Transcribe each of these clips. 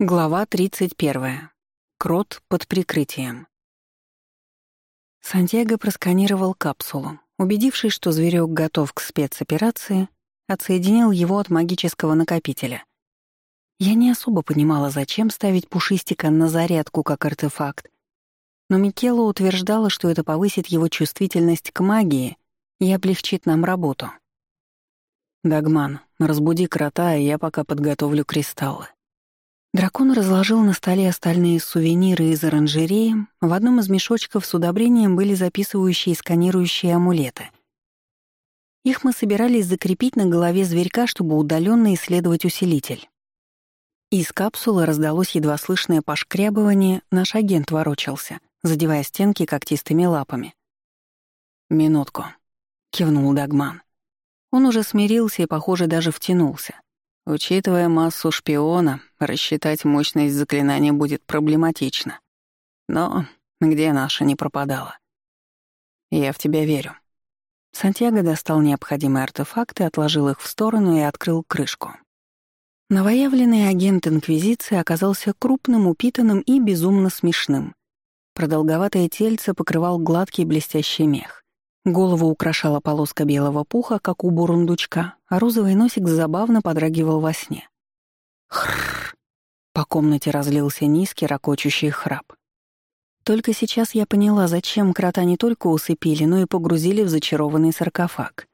Глава 31. Крот под прикрытием. Сантьяго просканировал капсулу. Убедившись, что зверек готов к спецоперации, отсоединил его от магического накопителя. Я не особо понимала, зачем ставить пушистика на зарядку как артефакт, но Микела утверждала, что это повысит его чувствительность к магии и облегчит нам работу. «Дагман, разбуди крота, и я пока подготовлю кристаллы», Дракон разложил на столе остальные сувениры из оранжереи. В одном из мешочков с удобрением были записывающие и сканирующие амулеты. Их мы собирались закрепить на голове зверька, чтобы удаленно исследовать усилитель. Из капсулы раздалось едва слышное пошкрябывание, наш агент ворочался, задевая стенки когтистыми лапами. «Минутку», — кивнул Дагман. Он уже смирился и, похоже, даже втянулся. Учитывая массу шпиона, рассчитать мощность заклинания будет проблематично. Но где наша не пропадала? Я в тебя верю. Сантьяго достал необходимые артефакты, отложил их в сторону и открыл крышку. Новоявленный агент Инквизиции оказался крупным, упитанным и безумно смешным. Продолговатое тельце покрывал гладкий блестящий мех. Голову украшала полоска белого пуха, как у бурундучка, а розовый носик забавно подрагивал во сне. Хрррр. По комнате разлился низкий, ракочущий храп. Только сейчас я поняла, зачем крота не только усыпили, но и погрузили в зачарованный саркофаг.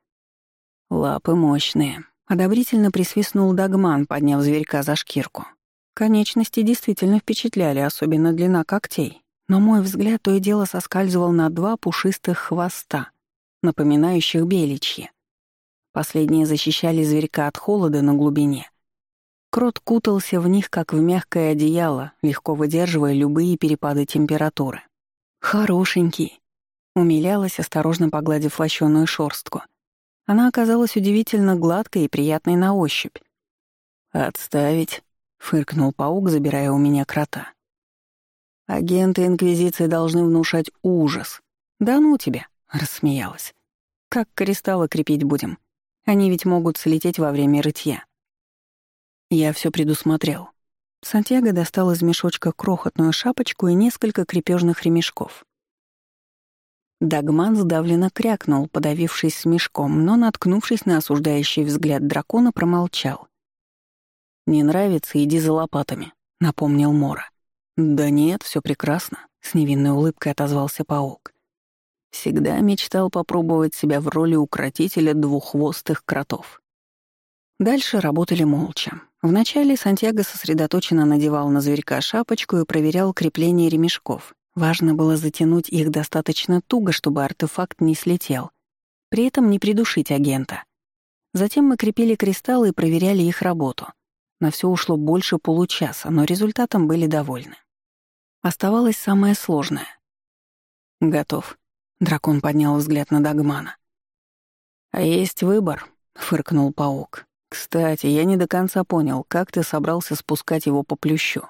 Лапы мощные. Одобрительно присвистнул Дагман, подняв зверька за шкирку. Конечности действительно впечатляли, особенно длина когтей. Но мой взгляд то и дело соскальзывал на два пушистых хвоста, напоминающих беличьи. Последние защищали зверька от холода на глубине. Крот кутался в них, как в мягкое одеяло, легко выдерживая любые перепады температуры. «Хорошенький», — умилялась, осторожно погладив лощеную шорстку. Она оказалась удивительно гладкой и приятной на ощупь. «Отставить», — фыркнул паук, забирая у меня крота. «Агенты Инквизиции должны внушать ужас. Да ну тебя!» Рассмеялась. «Как кристаллы крепить будем? Они ведь могут слететь во время рытья». Я все предусмотрел. Сантьяго достал из мешочка крохотную шапочку и несколько крепежных ремешков. Дагман сдавленно крякнул, подавившись смешком, но, наткнувшись на осуждающий взгляд дракона, промолчал. «Не нравится, иди за лопатами», — напомнил Мора. «Да нет, все прекрасно», — с невинной улыбкой отозвался паук. Всегда мечтал попробовать себя в роли укротителя двуххвостых кротов. Дальше работали молча. Вначале Сантьяго сосредоточенно надевал на зверька шапочку и проверял крепление ремешков. Важно было затянуть их достаточно туго, чтобы артефакт не слетел. При этом не придушить агента. Затем мы крепили кристаллы и проверяли их работу. На все ушло больше получаса, но результатом были довольны. Оставалось самое сложное. «Готов», Дракон поднял взгляд на Дагмана. «А есть выбор», — фыркнул паук. «Кстати, я не до конца понял, как ты собрался спускать его по плющу».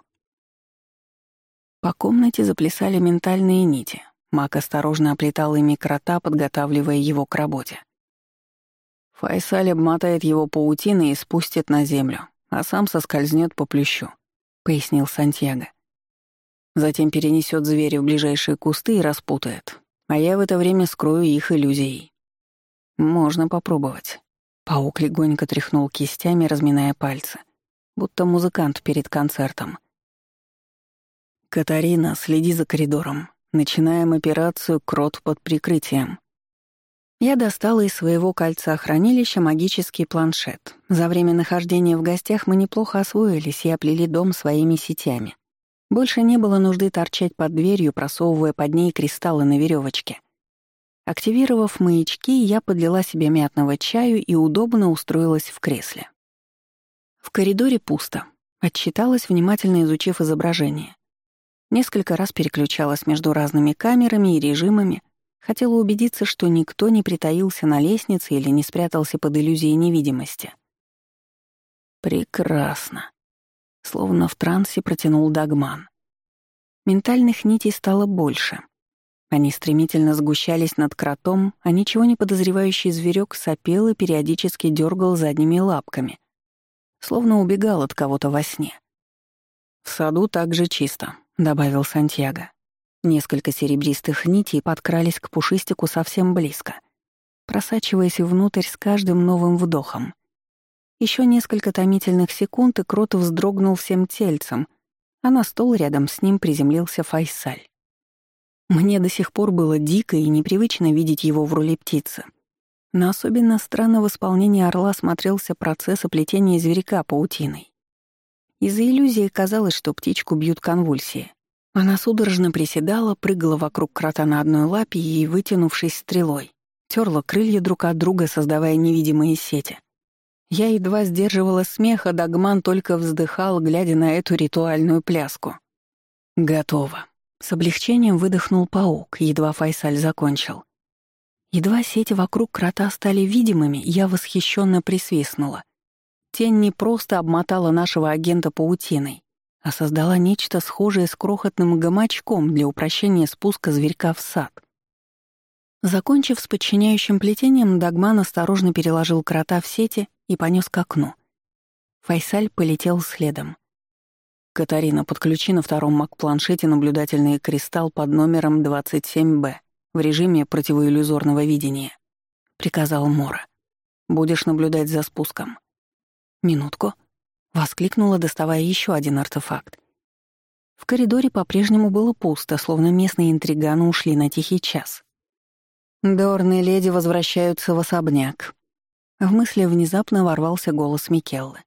По комнате заплясали ментальные нити. Маг осторожно оплетал ими крота, подготавливая его к работе. Файсаль обмотает его паутиной и спустит на землю, а сам соскользнет по плющу, — пояснил Сантьяго. Затем перенесет зверя в ближайшие кусты и распутает, а я в это время скрою их иллюзией. Можно попробовать. Паук легонько тряхнул кистями, разминая пальцы, будто музыкант перед концертом. «Катарина, следи за коридором. Начинаем операцию «Крот под прикрытием». Я достала из своего кольца хранилища магический планшет. За время нахождения в гостях мы неплохо освоились и оплели дом своими сетями. Больше не было нужды торчать под дверью, просовывая под ней кристаллы на веревочке. Активировав маячки, я подлила себе мятного чаю и удобно устроилась в кресле. В коридоре пусто. Отчиталась, внимательно изучив изображение. Несколько раз переключалась между разными камерами и режимами, хотела убедиться, что никто не притаился на лестнице или не спрятался под иллюзией невидимости. Прекрасно. Словно в трансе протянул Дагман. Ментальных нитей стало больше. Они стремительно сгущались над кротом, а ничего не подозревающий зверек сопел и периодически дергал задними лапками, словно убегал от кого-то во сне. «В саду также чисто», — добавил Сантьяго. Несколько серебристых нитей подкрались к пушистику совсем близко, просачиваясь внутрь с каждым новым вдохом. Еще несколько томительных секунд, и Крот вздрогнул всем тельцем, а на стол рядом с ним приземлился Файсаль. Мне до сих пор было дико и непривычно видеть его в роли птицы. Но особенно странно в исполнении орла смотрелся процесс оплетения зверька паутиной. Из-за иллюзии казалось, что птичку бьют конвульсии. Она судорожно приседала, прыгала вокруг крота на одной лапе и, вытянувшись стрелой, терла крылья друг от друга, создавая невидимые сети. Я едва сдерживала смех, а Дагман только вздыхал, глядя на эту ритуальную пляску. «Готово». С облегчением выдохнул паук, едва Файсаль закончил. Едва сети вокруг крота стали видимыми, я восхищенно присвистнула. Тень не просто обмотала нашего агента паутиной, а создала нечто схожее с крохотным гамачком для упрощения спуска зверька в сад. Закончив с подчиняющим плетением, Дагман осторожно переложил крота в сети и понес к окну. Файсаль полетел следом. «Катарина, подключи на втором мак-планшете наблюдательный кристалл под номером 27Б в режиме противоиллюзорного видения», — приказал Мора. «Будешь наблюдать за спуском». «Минутку», Воскликнула, доставая еще один артефакт. В коридоре по-прежнему было пусто, словно местные интриганы ушли на тихий час. «Дорные леди возвращаются в особняк». В мысли внезапно ворвался голос Микеллы.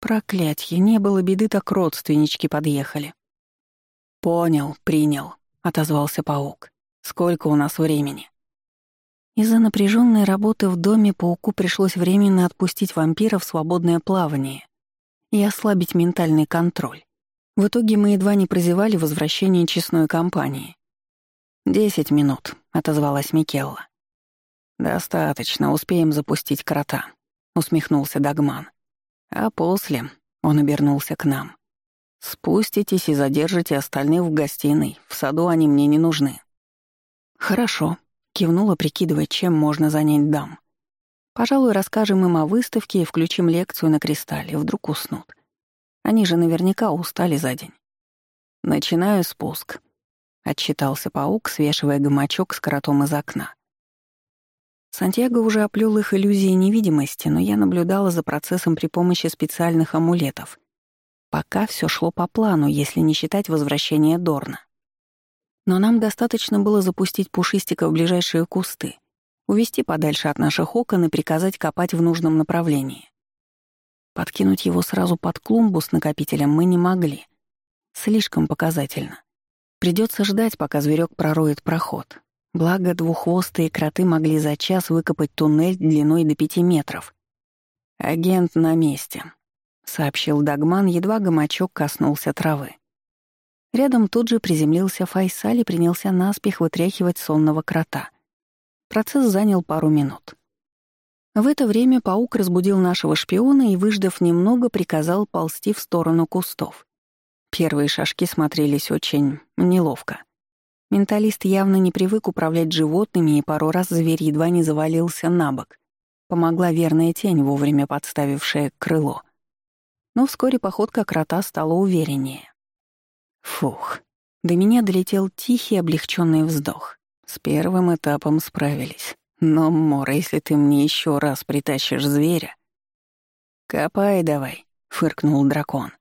«Проклятье, не было беды, так родственнички подъехали». «Понял, принял», — отозвался паук. «Сколько у нас времени?» Из-за напряженной работы в доме пауку пришлось временно отпустить вампира в свободное плавание и ослабить ментальный контроль. В итоге мы едва не прозевали возвращение честной компании. «Десять минут», — отозвалась Микелла. «Достаточно, успеем запустить крота», — усмехнулся Дагман. «А после...» — он обернулся к нам. «Спуститесь и задержите остальных в гостиной. В саду они мне не нужны». «Хорошо», — кивнула, прикидывая, чем можно занять дам. Пожалуй, расскажем им о выставке и включим лекцию на кристалле, вдруг уснут. Они же наверняка устали за день. «Начинаю спуск», — отчитался паук, свешивая гамачок с кротом из окна. Сантьяго уже оплел их иллюзии невидимости, но я наблюдала за процессом при помощи специальных амулетов. Пока все шло по плану, если не считать возвращения Дорна. Но нам достаточно было запустить пушистика в ближайшие кусты — увести подальше от наших окон и приказать копать в нужном направлении. Подкинуть его сразу под клумбу с накопителем мы не могли. Слишком показательно. Придется ждать, пока зверек пророет проход. Благо, двуххвостые кроты могли за час выкопать туннель длиной до пяти метров. «Агент на месте», — сообщил Дагман, едва гамачок коснулся травы. Рядом тут же приземлился Файсаль и принялся наспех вытряхивать сонного крота — Процесс занял пару минут. В это время паук разбудил нашего шпиона и, выждав немного, приказал ползти в сторону кустов. Первые шажки смотрелись очень неловко. Менталист явно не привык управлять животными, и пару раз зверь едва не завалился на бок. Помогла верная тень, вовремя подставившая крыло. Но вскоре походка крота стала увереннее. Фух. До меня долетел тихий облегченный вздох. С первым этапом справились. Но, Мора, если ты мне еще раз притащишь зверя... «Копай давай», — фыркнул дракон.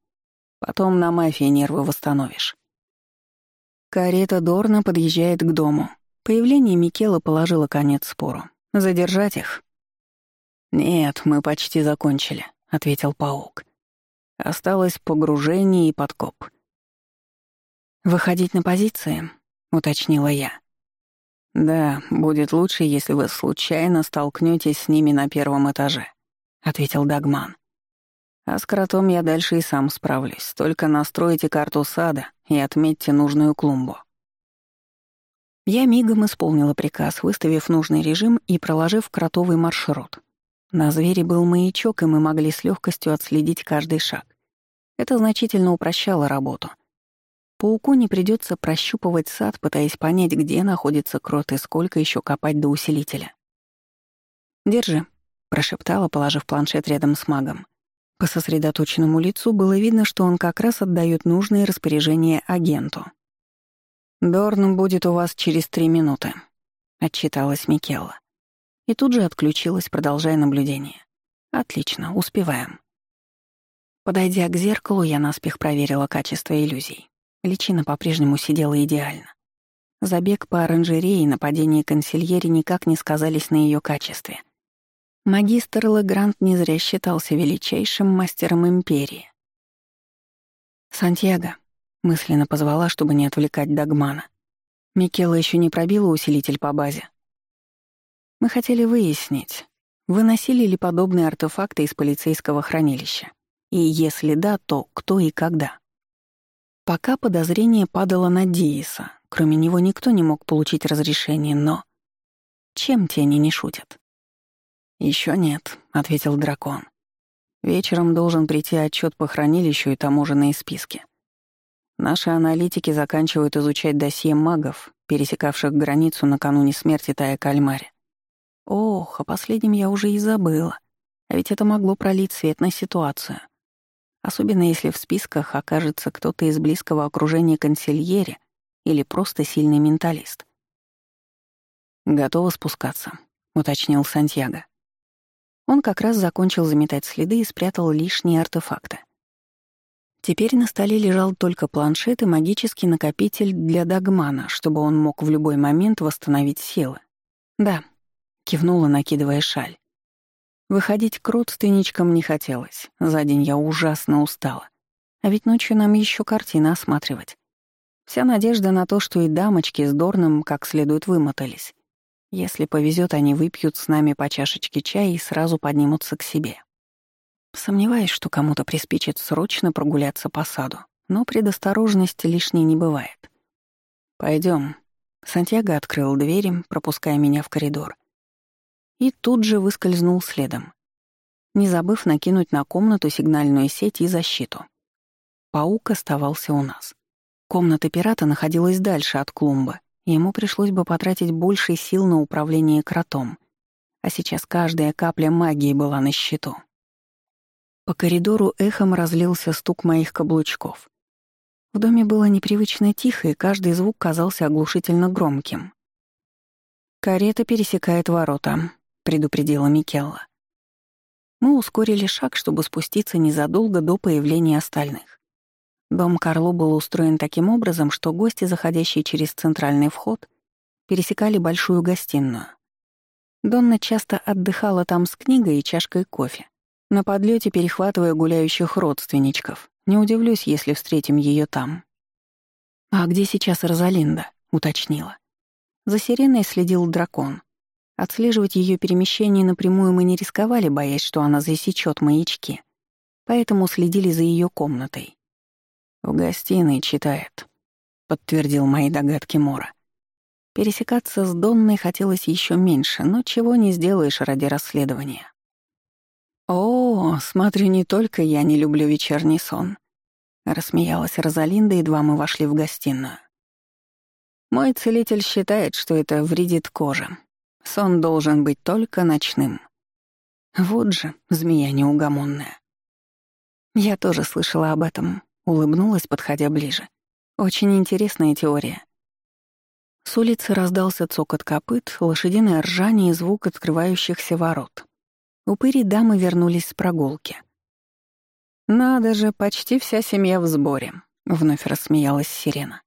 «Потом на мафии нервы восстановишь». Карета Дорна подъезжает к дому. Появление Микела положило конец спору. «Задержать их?» «Нет, мы почти закончили», — ответил паук. «Осталось погружение и подкоп». «Выходить на позиции?» — уточнила я. «Да, будет лучше, если вы случайно столкнетесь с ними на первом этаже», — ответил Дагман. «А с кротом я дальше и сам справлюсь. Только настройте карту сада и отметьте нужную клумбу». Я мигом исполнила приказ, выставив нужный режим и проложив кротовый маршрут. На звере был маячок, и мы могли с легкостью отследить каждый шаг. Это значительно упрощало работу — Пауку не придется прощупывать сад, пытаясь понять, где находится крот и сколько еще копать до усилителя. «Держи», — прошептала, положив планшет рядом с магом. По сосредоточенному лицу было видно, что он как раз отдает нужные распоряжения агенту. «Дорн будет у вас через три минуты», — отчиталась Микелла. И тут же отключилась, продолжая наблюдение. «Отлично, успеваем». Подойдя к зеркалу, я наспех проверила качество иллюзий. Личина по-прежнему сидела идеально. Забег по оранжерее и нападение консильери никак не сказались на ее качестве. Магистр Легрант не зря считался величайшим мастером Империи. «Сантьяго», — мысленно позвала, чтобы не отвлекать Дагмана. Микела еще не пробила усилитель по базе. Мы хотели выяснить, выносили ли подобные артефакты из полицейского хранилища. И если да, то кто и когда. Пока подозрение падало на Дииса, кроме него никто не мог получить разрешение, но... Чем тени не шутят? Еще нет», — ответил дракон. «Вечером должен прийти отчет по хранилищу и таможенные списки. Наши аналитики заканчивают изучать досье магов, пересекавших границу накануне смерти Тая Кальмари. Ох, о последнем я уже и забыла. А ведь это могло пролить свет на ситуацию. Особенно если в списках окажется кто-то из близкого окружения консильери или просто сильный менталист. «Готово спускаться», — уточнил Сантьяго. Он как раз закончил заметать следы и спрятал лишние артефакты. Теперь на столе лежал только планшет и магический накопитель для Дагмана, чтобы он мог в любой момент восстановить силы. «Да», — кивнула, накидывая шаль. Выходить к родственничкам не хотелось. За день я ужасно устала. А ведь ночью нам еще картины осматривать. Вся надежда на то, что и дамочки с Дорном как следует вымотались. Если повезет, они выпьют с нами по чашечке чая и сразу поднимутся к себе. Сомневаюсь, что кому-то приспичит срочно прогуляться по саду, но предосторожности лишней не бывает. Пойдем. Сантьяго открыл двери, пропуская меня в коридор. И тут же выскользнул следом, не забыв накинуть на комнату сигнальную сеть и защиту. Паук оставался у нас. Комната пирата находилась дальше от клумбы, ему пришлось бы потратить больше сил на управление кротом, а сейчас каждая капля магии была на счету. По коридору эхом разлился стук моих каблучков. В доме было непривычно тихо, и каждый звук казался оглушительно громким. «Карета пересекает ворота», — предупредила Микелла. Мы ускорили шаг, чтобы спуститься незадолго до появления остальных. Дом Карло был устроен таким образом, что гости, заходящие через центральный вход, пересекали большую гостиную. Донна часто отдыхала там с книгой и чашкой кофе, на подлете перехватывая гуляющих родственничков. Не удивлюсь, если встретим ее там. «А где сейчас Розалинда?» — уточнила. За сиреной следил дракон. Отслеживать ее перемещение напрямую мы не рисковали, боясь, что она засечет маячки. Поэтому следили за ее комнатой. «В гостиной читает», — подтвердил мои догадки Мора. Пересекаться с Донной хотелось еще меньше, но чего не сделаешь ради расследования. «О, смотрю, не только я не люблю вечерний сон», — рассмеялась Розалинда, едва мы вошли в гостиную. «Мой целитель считает, что это вредит коже. Сон должен быть только ночным. Вот же, змея неугомонная. Я тоже слышала об этом, Улыбнулась, подходя ближе. Очень интересная теория. С улицы раздался цокот копыт, лошадиное ржание и звук открывающихся ворот. Упыри дамы вернулись с прогулки. «Надо же, почти вся семья в сборе», — вновь рассмеялась Сирена.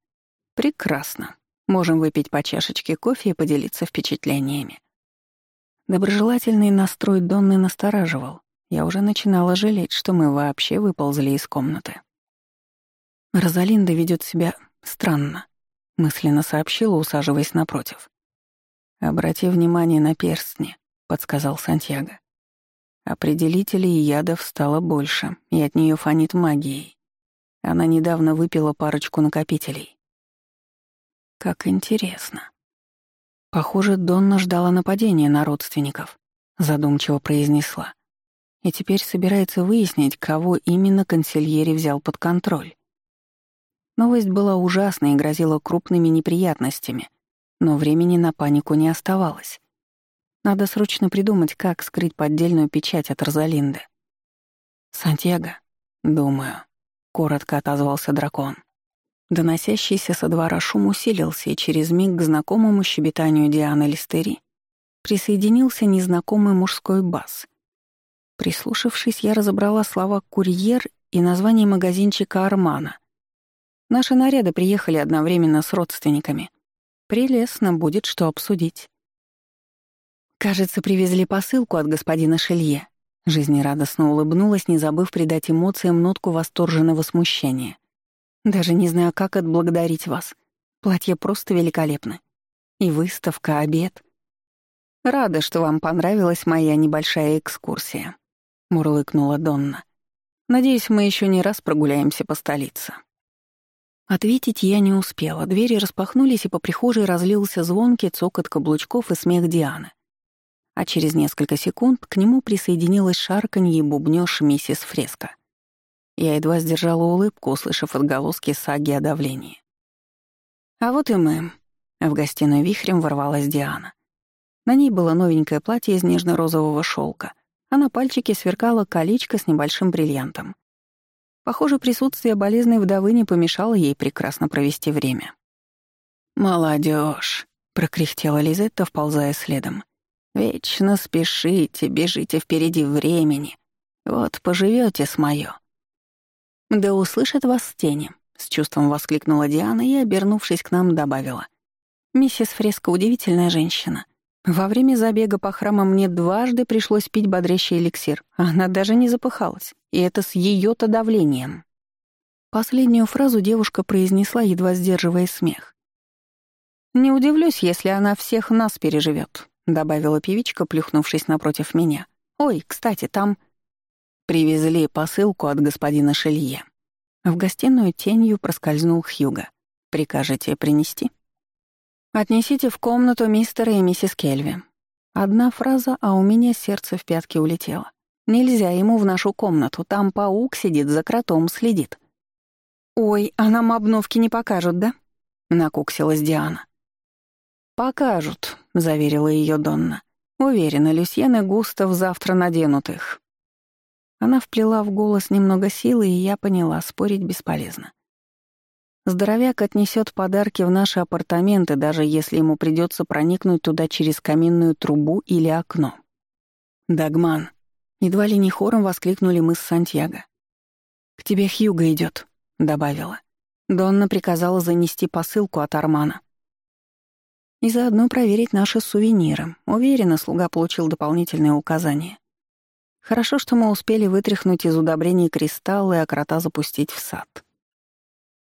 «Прекрасно. Можем выпить по чашечке кофе и поделиться впечатлениями». Доброжелательный настрой Донны настораживал. Я уже начинала жалеть, что мы вообще выползли из комнаты. «Розалинда ведет себя странно», — мысленно сообщила, усаживаясь напротив. «Обрати внимание на перстни», — подсказал Сантьяго. Определителей ядов стало больше, и от нее фонит магией. Она недавно выпила парочку накопителей. Как интересно. Похоже, Донна ждала нападения на родственников, задумчиво произнесла. И теперь собирается выяснить, кого именно консильери взял под контроль. Новость была ужасной и грозила крупными неприятностями, но времени на панику не оставалось. Надо срочно придумать, как скрыть поддельную печать от Розалинды. «Сантьяго?» «Думаю», — коротко отозвался дракон. Доносящийся со двора шум усилился, и через миг к знакомому щебетанию Дианы Листери присоединился незнакомый мужской бас. Прислушавшись, я разобрала слова «курьер» и название магазинчика «Армана». Наши наряды приехали одновременно с родственниками. Прелестно будет что обсудить. «Кажется, привезли посылку от господина Шелье». Жизнерадостно улыбнулась, не забыв придать эмоциям нотку восторженного смущения. «Даже не знаю, как отблагодарить вас. Платье просто великолепно. И выставка, обед. Рада, что вам понравилась моя небольшая экскурсия», — мурлыкнула Донна. «Надеюсь, мы еще не раз прогуляемся по столице». Ответить я не успела. Двери распахнулись, и по прихожей разлился звонкий цокот каблучков и смех Дианы а через несколько секунд к нему присоединилась шарканье и бубнёж миссис Фреско. Я едва сдержала улыбку, услышав отголоски саги о давлении. А вот и мы. В гостиную вихрем ворвалась Диана. На ней было новенькое платье из нежно-розового шелка, а на пальчике сверкало колечко с небольшим бриллиантом. Похоже, присутствие болезной вдовы не помешало ей прекрасно провести время. «Молодежь», — прокряхтела Лизетта, вползая следом. Вечно спешите, бежите впереди времени. Вот поживете с моё. Да услышат вас тени, с чувством воскликнула Диана и, обернувшись к нам, добавила. Миссис Фреско удивительная женщина. Во время забега по храмам мне дважды пришлось пить бодрящий эликсир, она даже не запыхалась, и это с ее-то давлением. Последнюю фразу девушка произнесла, едва сдерживая смех. «Не удивлюсь, если она всех нас переживет, добавила певичка, плюхнувшись напротив меня. «Ой, кстати, там...» Привезли посылку от господина Шелье. В гостиную тенью проскользнул Хьюга. «Прикажете принести?» «Отнесите в комнату мистера и миссис Кельви». Одна фраза, а у меня сердце в пятки улетело. «Нельзя ему в нашу комнату, там паук сидит, за кротом следит». «Ой, а нам обновки не покажут, да?» — накуксилась Диана. «Покажут», — заверила ее Донна. «Уверена, Люсьен и Густав завтра наденут их». Она вплела в голос немного силы, и я поняла, спорить бесполезно. Здоровяк отнесет подарки в наши апартаменты, даже если ему придется проникнуть туда через каминную трубу или окно. «Дагман!» Едва ли не хором воскликнули мы с Сантьяго. «К тебе Хьюго идет, добавила. Донна приказала занести посылку от Армана. И заодно проверить наши сувениры. Уверена, слуга получил дополнительные указания. Хорошо, что мы успели вытряхнуть из удобрений кристаллы, а крота запустить в сад.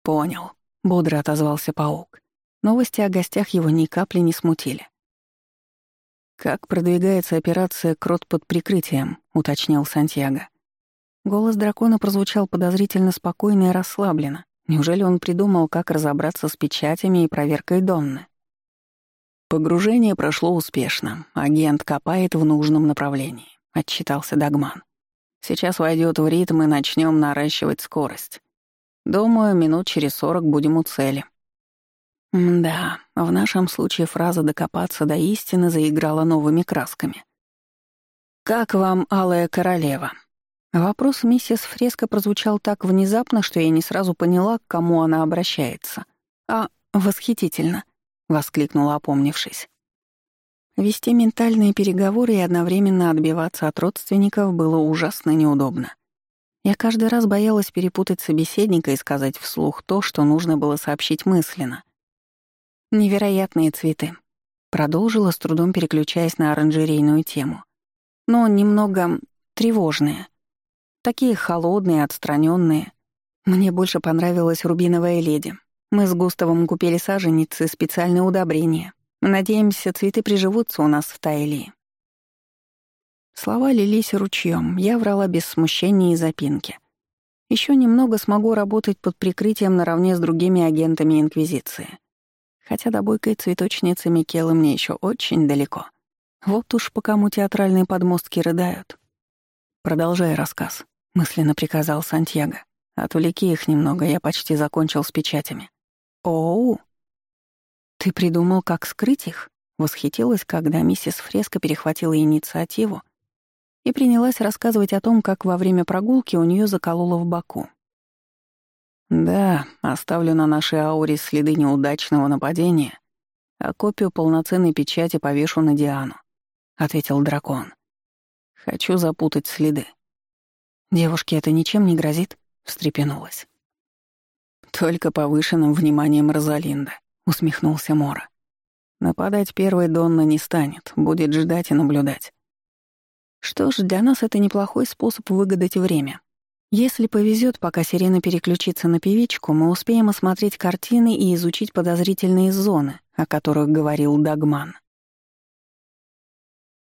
«Понял», — бодро отозвался паук. Новости о гостях его ни капли не смутили. «Как продвигается операция «Крот под прикрытием», — уточнил Сантьяго. Голос дракона прозвучал подозрительно спокойно и расслабленно. Неужели он придумал, как разобраться с печатями и проверкой Донны? Погружение прошло успешно. Агент копает в нужном направлении, отчитался Дагман. Сейчас войдет в ритм и начнем наращивать скорость. Думаю, минут через сорок будем у цели. Да, в нашем случае фраза «докопаться до истины» заиграла новыми красками. «Как вам, Алая Королева?» Вопрос миссис Фреско прозвучал так внезапно, что я не сразу поняла, к кому она обращается. «А, восхитительно. — воскликнула, опомнившись. Вести ментальные переговоры и одновременно отбиваться от родственников было ужасно неудобно. Я каждый раз боялась перепутать собеседника и сказать вслух то, что нужно было сообщить мысленно. «Невероятные цветы», — продолжила, с трудом переключаясь на оранжерейную тему. «Но немного тревожные. Такие холодные, отстраненные. Мне больше понравилась рубиновая леди, мы с Густавом купили саженицы, специальные удобрения. Надеемся, цветы приживутся у нас в Тайлии. Слова лились ручьем. Я врала без смущения и запинки. Еще немного смогу работать под прикрытием наравне с другими агентами Инквизиции. Хотя до бойкой цветочницы Микелы мне еще очень далеко. Вот уж по кому театральные подмостки рыдают. «Продолжай рассказ», — мысленно приказал Сантьяго. «Отвлеки их немного, я почти закончил с печатями». «Оу! Ты придумал, как скрыть их?» Восхитилась, когда миссис Фреско перехватила инициативу и принялась рассказывать о том, как во время прогулки у нее закололо в боку. «Да, оставлю на нашей ауре следы неудачного нападения, а копию полноценной печати повешу на Диану», — ответил дракон. «Хочу запутать следы». «Девушке это ничем не грозит?» — встрепенулась. «Только повышенным вниманием Розалинда», — усмехнулся Мора. «Нападать первой Донна не станет, будет ждать и наблюдать. Что ж, для нас это неплохой способ выгадать время. Если повезет, пока сирена переключится на певичку, мы успеем осмотреть картины и изучить подозрительные зоны, о которых говорил Дагман.